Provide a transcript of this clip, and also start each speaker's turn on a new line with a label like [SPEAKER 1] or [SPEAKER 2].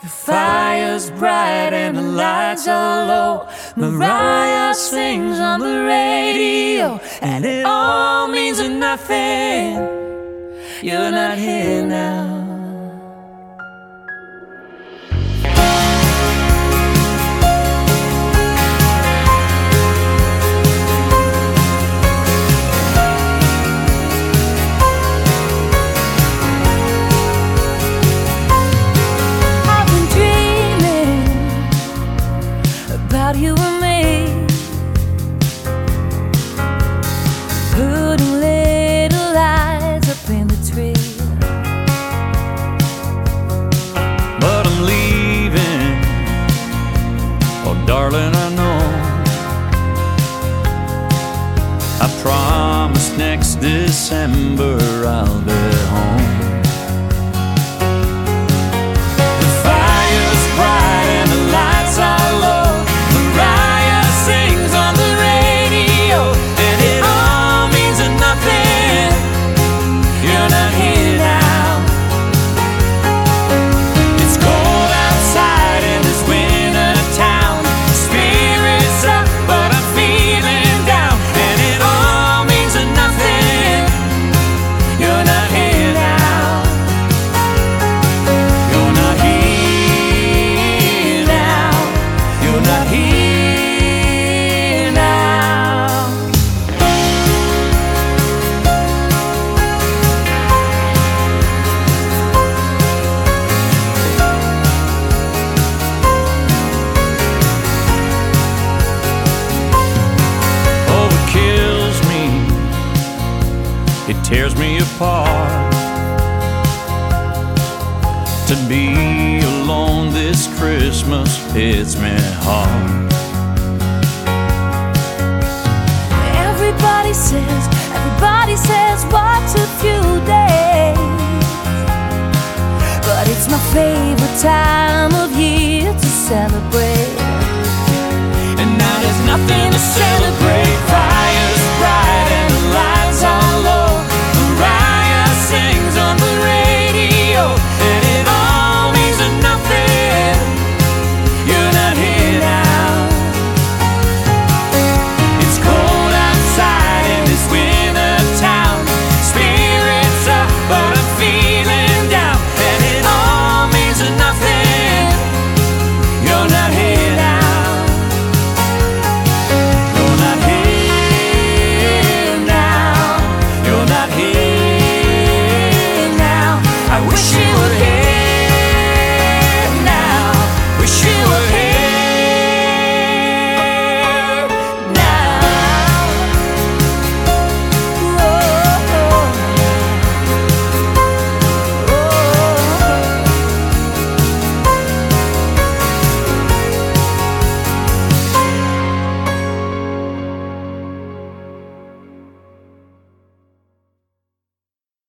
[SPEAKER 1] The fire's bright and the lights are low. Mariah sings on the radio, and it all means nothing. You're not here now. December I'll be It tears me apart. To be alone this Christmas hits me hard.
[SPEAKER 2] Everybody says, everybody says, what's a few days? But it's my favorite time of year to celebrate.
[SPEAKER 1] And now there's nothing to celebrate. that hand.